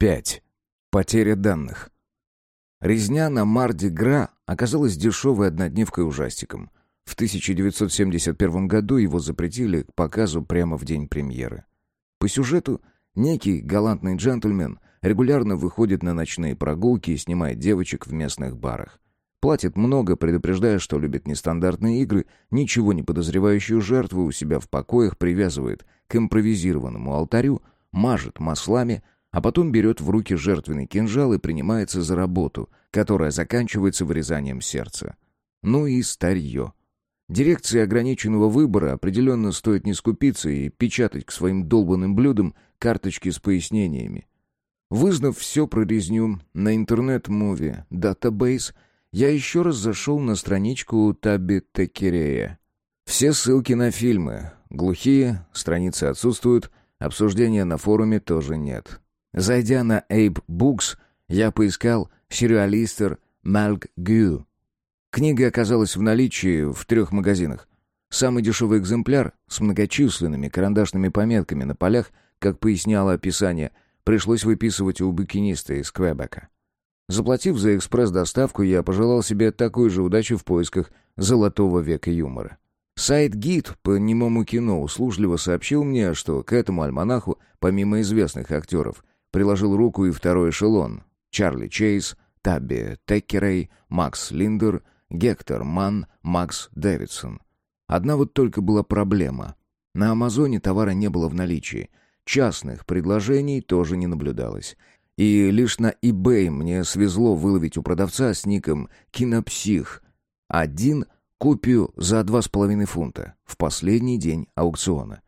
5. Потеря данных. Резня на Марди-Гра оказалась дешевой однодневкой ужастиком. В 1971 году его запретили к показу прямо в день премьеры. По сюжету, некий галантный джентльмен регулярно выходит на ночные прогулки и снимает девочек в местных барах. Платит много, предупреждая, что любит нестандартные игры, ничего не подозревающую жертву у себя в покоях привязывает к импровизированному алтарю, мажет маслами, а потом берет в руки жертвенный кинжал и принимается за работу, которая заканчивается вырезанием сердца. Ну и старье. Дирекции ограниченного выбора определенно стоит не скупиться и печатать к своим долбанным блюдам карточки с пояснениями. Вызнав все про резню на интернет-муви Database, я еще раз зашел на страничку Таби Текерея. Все ссылки на фильмы. Глухие, страницы отсутствуют, обсуждения на форуме тоже нет. Зайдя на Ape Books, я поискал сюрреалистер Малк Гю. Книга оказалась в наличии в трех магазинах. Самый дешевый экземпляр с многочисленными карандашными пометками на полях, как поясняло описание, пришлось выписывать у букиниста из Квебека. Заплатив за экспресс-доставку, я пожелал себе такой же удачи в поисках золотого века юмора. Сайт «Гид» по немому кино услужливо сообщил мне, что к этому альманаху, помимо известных актеров, приложил руку и второй эшелон. Чарли Чейз, Табби Теккерей, Макс Линдер, Гектор Ман, Макс Дэвидсон. Одна вот только была проблема. На Амазоне товара не было в наличии. Частных предложений тоже не наблюдалось. И лишь на eBay мне свезло выловить у продавца с ником «Кинопсих» один купию за два с половиной фунта в последний день аукциона.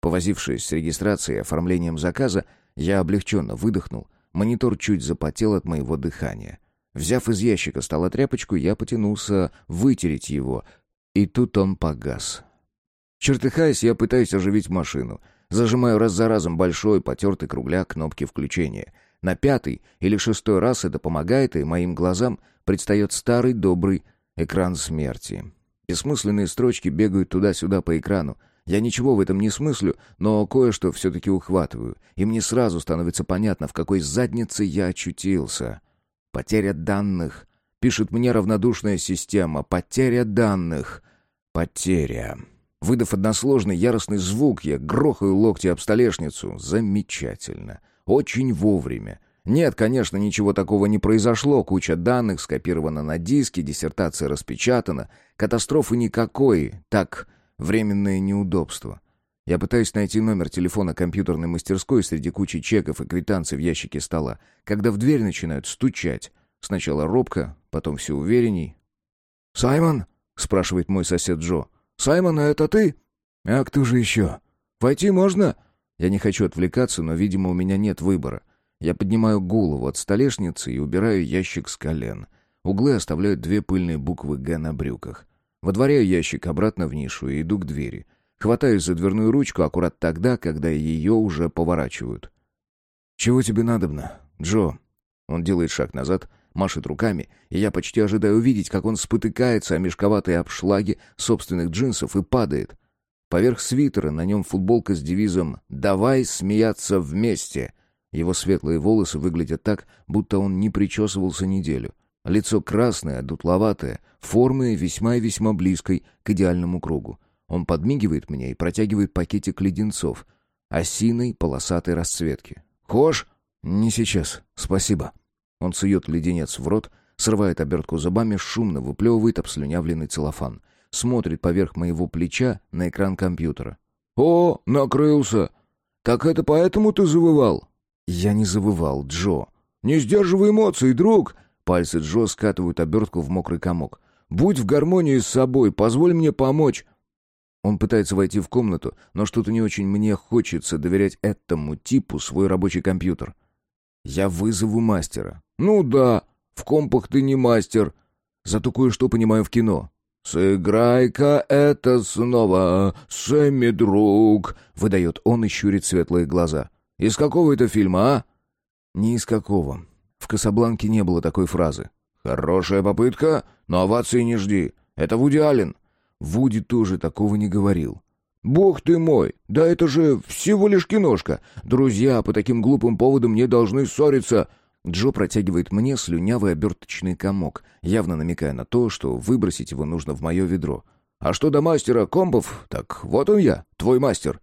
Повозившись с регистрацией и оформлением заказа, я облегченно выдохнул, монитор чуть запотел от моего дыхания. Взяв из ящика стола тряпочку, я потянулся вытереть его, и тут он погас. Чертыхаясь, я пытаюсь оживить машину. Зажимаю раз за разом большой потертый кругляк кнопки включения. На пятый или шестой раз это помогает, и моим глазам предстает старый добрый экран смерти. Бессмысленные строчки бегают туда-сюда по экрану. Я ничего в этом не смыслю, но кое-что все-таки ухватываю, и мне сразу становится понятно, в какой заднице я очутился. Потеря данных. Пишет мне равнодушная система. Потеря данных. Потеря. Выдав односложный яростный звук, я грохаю локти об столешницу. Замечательно. Очень вовремя. Нет, конечно, ничего такого не произошло, куча данных скопирована на диске, диссертация распечатана, катастрофы никакой, так, временное неудобство. Я пытаюсь найти номер телефона компьютерной мастерской среди кучи чеков и квитанций в ящике стола, когда в дверь начинают стучать. Сначала робко, потом все уверенней. «Саймон?» — спрашивает мой сосед Джо. «Саймон, а это ты?» «А кто же еще?» «Войти можно?» Я не хочу отвлекаться, но, видимо, у меня нет выбора. Я поднимаю голову от столешницы и убираю ящик с колен. Углы оставляют две пыльные буквы «Г» на брюках. Водворяю ящик обратно в нишу и иду к двери. Хватаюсь за дверную ручку аккурат тогда, когда ее уже поворачивают. «Чего тебе надобно, Джо?» Он делает шаг назад, машет руками, и я почти ожидаю увидеть, как он спотыкается о мешковатые обшлаги собственных джинсов и падает. Поверх свитера на нем футболка с девизом «Давай смеяться вместе», его светлые волосы выглядят так, будто он не причесывался неделю. Лицо красное, дутловатое, формы весьма и весьма близкой к идеальному кругу. Он подмигивает мне и протягивает пакетик леденцов, осиной полосатой расцветки. «Хошь?» «Не сейчас, спасибо». Он сует леденец в рот, срывает обертку зубами, шумно выплевывает обслюнявленный целлофан. Смотрит поверх моего плеча на экран компьютера. «О, накрылся! Так это поэтому ты завывал?» Я не завывал, Джо. «Не сдерживай эмоций, друг!» Пальцы Джо скатывают обертку в мокрый комок. «Будь в гармонии с собой, позволь мне помочь!» Он пытается войти в комнату, но что-то не очень мне хочется доверять этому типу свой рабочий компьютер. Я вызову мастера. «Ну да, в компах ты не мастер. Зато кое-что понимаю в кино». «Сыграй-ка это снова, Сэмми, друг!» — выдает он и щурит светлые глаза. Из какого это фильма, а?» «Не из какого. В «Касабланке» не было такой фразы. «Хорошая попытка, но овации не жди. Это Вуди Аллен». Вуди тоже такого не говорил. «Бог ты мой! Да это же всего лишь киношка! Друзья по таким глупым поводам не должны ссориться!» Джо протягивает мне слюнявый оберточный комок, явно намекая на то, что выбросить его нужно в мое ведро. «А что до мастера компов? Так вот он я, твой мастер!»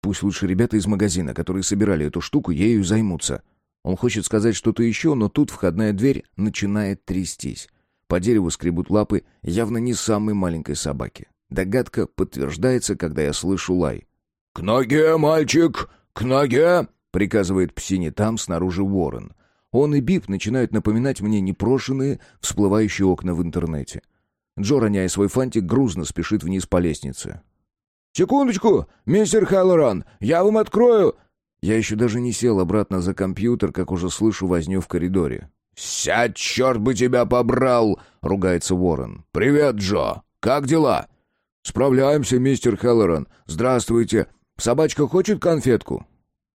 Пусть лучше ребята из магазина, которые собирали эту штуку, ею займутся. Он хочет сказать что-то еще, но тут входная дверь начинает трястись. По дереву скребут лапы явно не самой маленькой собаки. Догадка подтверждается, когда я слышу лай. «К ноге, мальчик! К ноге!» — приказывает псине там, снаружи Уоррен. Он и Бип начинают напоминать мне непрошенные, всплывающие окна в интернете. Джо, роняя свой фантик, грузно спешит вниз по лестнице. «Секундочку, мистер Халлоран, я вам открою!» Я еще даже не сел обратно за компьютер, как уже слышу возню в коридоре. «Сядь, черт бы тебя побрал!» — ругается Уоррен. «Привет, Джо! Как дела?» «Справляемся, мистер Хеллоран. Здравствуйте. Собачка хочет конфетку?»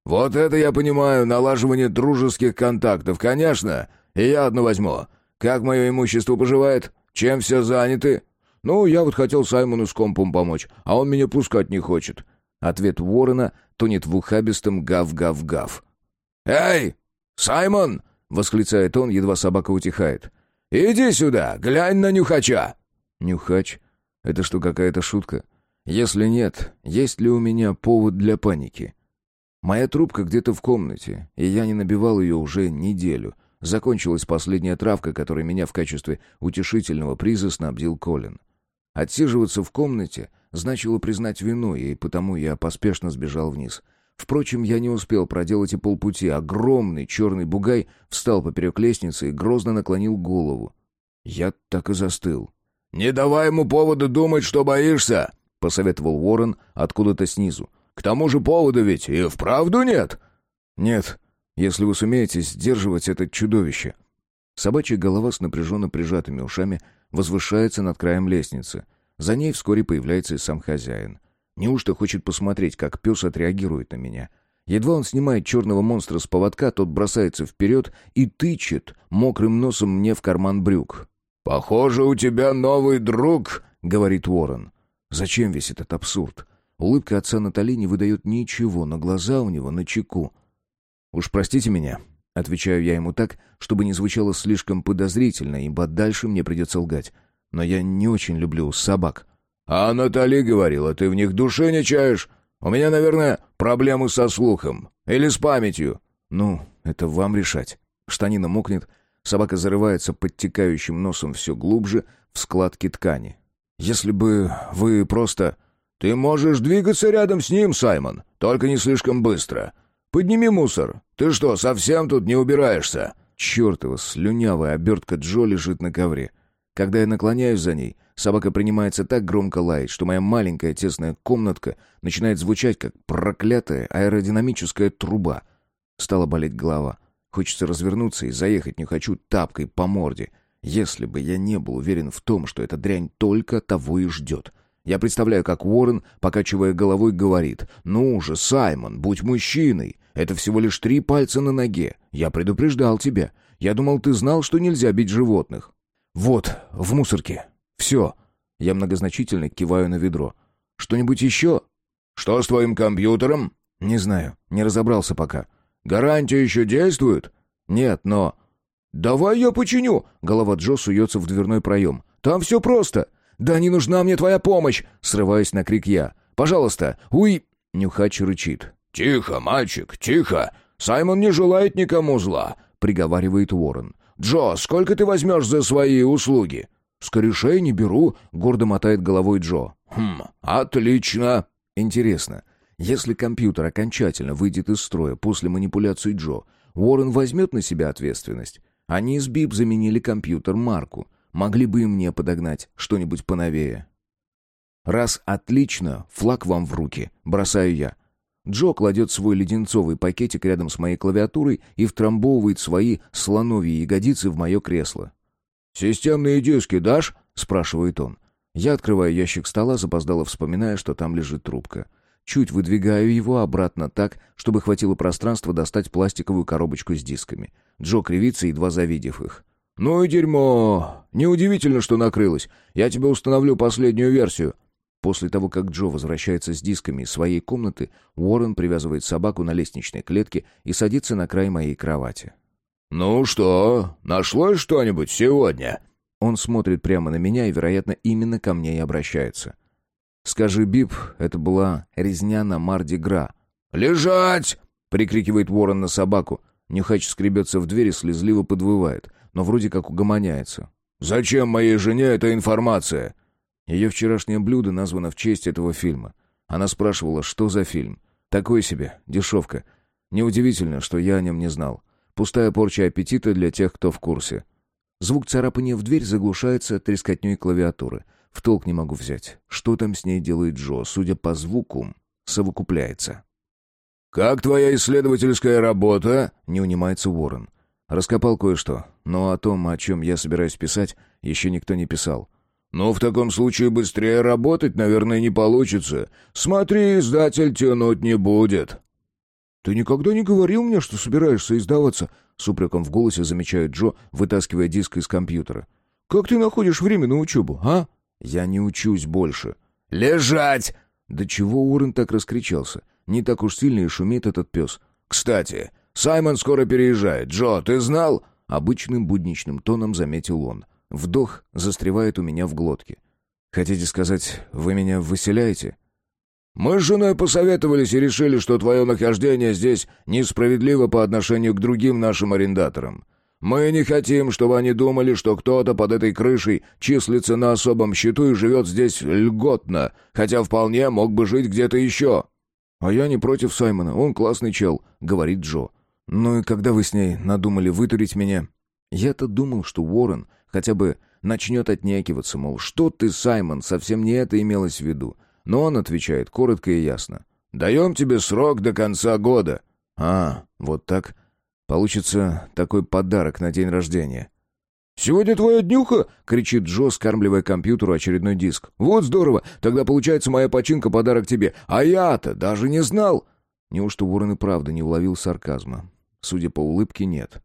«Вот это я понимаю, налаживание дружеских контактов, конечно. И я одну возьму. Как мое имущество поживает? Чем все заняты?» «Ну, я вот хотел Саймону с компом помочь, а он меня пускать не хочет». Ответ Уоррена тонет в ухабистом гав-гав-гав. «Эй, Саймон!» — восклицает он, едва собака утихает. «Иди сюда, глянь на нюхача!» «Нюхач? Это что, какая-то шутка? Если нет, есть ли у меня повод для паники? Моя трубка где-то в комнате, и я не набивал ее уже неделю. Закончилась последняя травка, которой меня в качестве утешительного приза снабдил Колин. Отсиживаться в комнате значило признать вину, и потому я поспешно сбежал вниз. Впрочем, я не успел проделать и полпути. Огромный черный бугай встал поперек лестницы и грозно наклонил голову. Я так и застыл. «Не давай ему повода думать, что боишься», — посоветовал Уоррен откуда-то снизу. «К тому же повода ведь и вправду нет». «Нет, если вы сумеете сдерживать это чудовище». Собачья голова с напряженно прижатыми ушами возвышается над краем лестницы. За ней вскоре появляется и сам хозяин. Неужто хочет посмотреть, как пес отреагирует на меня? Едва он снимает черного монстра с поводка, тот бросается вперед и тычет мокрым носом мне в карман брюк. «Похоже, у тебя новый друг», — говорит Уоррен. Зачем весь этот абсурд? Улыбка отца Натали не выдает ничего, но глаза у него на чеку. «Уж простите меня», — отвечаю я ему так, чтобы не звучало слишком подозрительно, ибо дальше мне придется лгать. «Но я не очень люблю собак». «А Натали говорила, ты в них души не чаешь? У меня, наверное, проблемы со слухом. Или с памятью». «Ну, это вам решать». Штанина мокнет, Собака зарывается подтекающим носом все глубже в складки ткани. «Если бы вы просто...» «Ты можешь двигаться рядом с ним, Саймон, только не слишком быстро. Подними мусор. Ты что, совсем тут не убираешься?» Чёртова слюнявая обертка Джо лежит на ковре. Когда я наклоняюсь за ней, собака принимается так громко лаять, что моя маленькая тесная комнатка начинает звучать, как проклятая аэродинамическая труба. Стала болеть голова. Хочется развернуться и заехать не хочу тапкой по морде. Если бы я не был уверен в том, что эта дрянь только того и ждет. Я представляю, как Уоррен, покачивая головой, говорит, «Ну же, Саймон, будь мужчиной. Это всего лишь три пальца на ноге. Я предупреждал тебя. Я думал, ты знал, что нельзя бить животных». «Вот, в мусорке. Все». Я многозначительно киваю на ведро. «Что-нибудь еще?» «Что с твоим компьютером?» «Не знаю. Не разобрался пока. Гарантия еще действует? Нет, но... Давай я починю. Голова Джо суется в дверной проем. Там все просто. Да не нужна мне твоя помощь. Срываюсь на крик я. Пожалуйста, уй... Нюхач рычит. «Тихо, мальчик, тихо! Саймон не желает никому зла!» — приговаривает Уоррен. «Джо, сколько ты возьмешь за свои услуги?» «Скорешей не беру», — гордо мотает головой Джо. «Хм, отлично!» «Интересно, если компьютер окончательно выйдет из строя после манипуляций Джо, Уоррен возьмет на себя ответственность. Они с Бип заменили компьютер Марку. Могли бы и мне подогнать что-нибудь поновее. Раз отлично, флаг вам в руки, бросаю я. Джо кладет свой леденцовый пакетик рядом с моей клавиатурой и втрамбовывает свои слоновьи ягодицы в мое кресло. «Системные диски дашь?» — спрашивает он. Я открываю ящик стола, запоздало вспоминая, что там лежит трубка. Чуть выдвигаю его обратно так, чтобы хватило пространства достать пластиковую коробочку с дисками. Джо кривится, едва завидев их. «Ну и дерьмо! Неудивительно, что накрылось. Я тебе установлю последнюю версию». После того, как Джо возвращается с дисками из своей комнаты, Уоррен привязывает собаку на лестничной клетке и садится на край моей кровати. «Ну что, нашлось что-нибудь сегодня?» Он смотрит прямо на меня и, вероятно, именно ко мне и обращается. «Скажи, Бип, это была резня на Марди Гра». «Лежать!» — прикрикивает Ворон на собаку. Нюхач скребется в дверь и слезливо подвывает, но вроде как угомоняется. «Зачем моей жене эта информация?» Ее вчерашнее блюдо названо в честь этого фильма. Она спрашивала, что за фильм. Такой себе, дешевка. Неудивительно, что я о нем не знал. Пустая порча аппетита для тех, кто в курсе. Звук царапания в дверь заглушается трескотней клавиатуры. В толк не могу взять. Что там с ней делает Джо? Судя по звуку, совокупляется. «Как твоя исследовательская работа?» — не унимается Уоррен. Раскопал кое-что, но о том, о чем я собираюсь писать, еще никто не писал. «Ну, в таком случае быстрее работать, наверное, не получится. Смотри, издатель тянуть не будет». «Ты никогда не говорил мне, что собираешься издаваться?» С упреком в голосе замечает Джо, вытаскивая диск из компьютера. «Как ты находишь время на учебу, а?» «Я не учусь больше». «Лежать!» Да чего Уоррен так раскричался? Не так уж сильно и шумит этот пес. «Кстати, Саймон скоро переезжает. Джо, ты знал?» Обычным будничным тоном заметил он. Вдох застревает у меня в глотке. «Хотите сказать, вы меня выселяете?» «Мы с женой посоветовались и решили, что твое нахождение здесь несправедливо по отношению к другим нашим арендаторам. Мы не хотим, чтобы они думали, что кто-то под этой крышей числится на особом счету и живет здесь льготно, хотя вполне мог бы жить где-то еще». «А я не против Саймона, он классный чел», — говорит Джо. «Ну и когда вы с ней надумали вытурить меня?» Я-то думал, что Уоррен хотя бы начнет отнекиваться, мол, что ты, Саймон, совсем не это имелось в виду. Но он отвечает коротко и ясно. «Даем тебе срок до конца года». «А, вот так. Получится такой подарок на день рождения». «Сегодня твоя днюха!» — кричит Джо, скармливая компьютеру очередной диск. «Вот здорово! Тогда получается моя починка подарок тебе. А я-то даже не знал!» Неужто Уоррен и правда не уловил сарказма? Судя по улыбке, нет.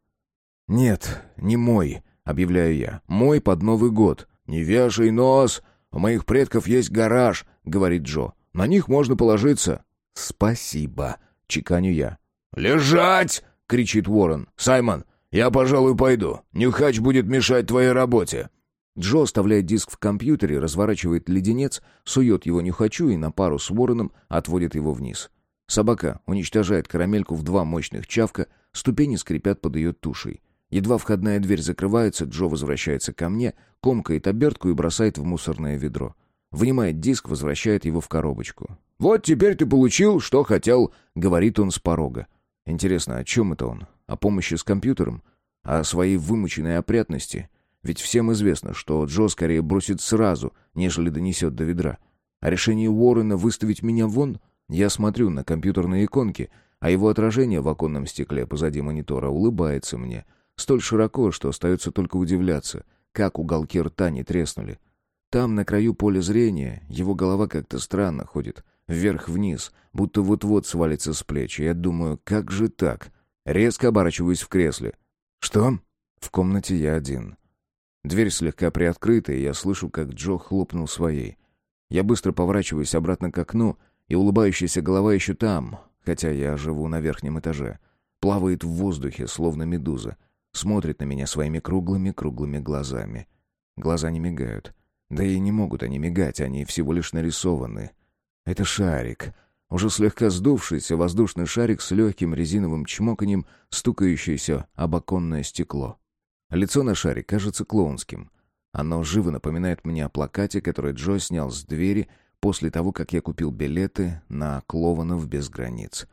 «Нет, не мой», — объявляю я. «Мой под Новый год». «Не вешай нос! У моих предков есть гараж», — говорит Джо. «На них можно положиться». «Спасибо», — чеканю я. «Лежать!» — кричит Уоррен. «Саймон, я, пожалуй, пойду. Нюхач будет мешать твоей работе». Джо оставляет диск в компьютере, разворачивает леденец, сует его нюхачу и на пару с Уорреном отводит его вниз. Собака уничтожает карамельку в два мощных чавка, ступени скрипят под ее тушей. Едва входная дверь закрывается, Джо возвращается ко мне, комкает обертку и бросает в мусорное ведро. Вынимает диск, возвращает его в коробочку. «Вот теперь ты получил, что хотел», — говорит он с порога. Интересно, о чем это он? О помощи с компьютером? О своей вымученной опрятности? Ведь всем известно, что Джо скорее бросит сразу, нежели донесет до ведра. А решение Уоррена выставить меня вон я смотрю на компьютерные иконки, а его отражение в оконном стекле позади монитора улыбается мне. Столь широко, что остается только удивляться, как уголки рта не треснули. Там, на краю поля зрения, его голова как-то странно ходит, вверх-вниз, будто вот-вот свалится с плеч. Я думаю, как же так? Резко оборачиваюсь в кресле. Что? В комнате я один. Дверь слегка приоткрыта, и я слышу, как Джо хлопнул своей. Я быстро поворачиваюсь обратно к окну — и улыбающаяся голова еще там, хотя я живу на верхнем этаже. Плавает в воздухе, словно медуза. Смотрит на меня своими круглыми-круглыми глазами. Глаза не мигают. Да и не могут они мигать, они всего лишь нарисованы. Это шарик. Уже слегка сдувшийся воздушный шарик с легким резиновым чмоканьем, стукающийся об оконное стекло. Лицо на шаре кажется клоунским. Оно живо напоминает мне о плакате, который Джо снял с двери после того, как я купил билеты на Клованов без границ.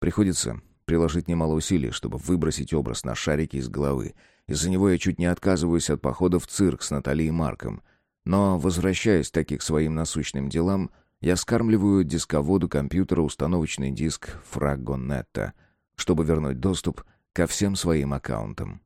Приходится приложить немало усилий, чтобы выбросить образ на шарике из головы. Из-за него я чуть не отказываюсь от похода в цирк с Натальей Марком. Но, возвращаясь таки к своим насущным делам, я скармливаю дисководу компьютера установочный диск Фрагонетта, чтобы вернуть доступ ко всем своим аккаунтам.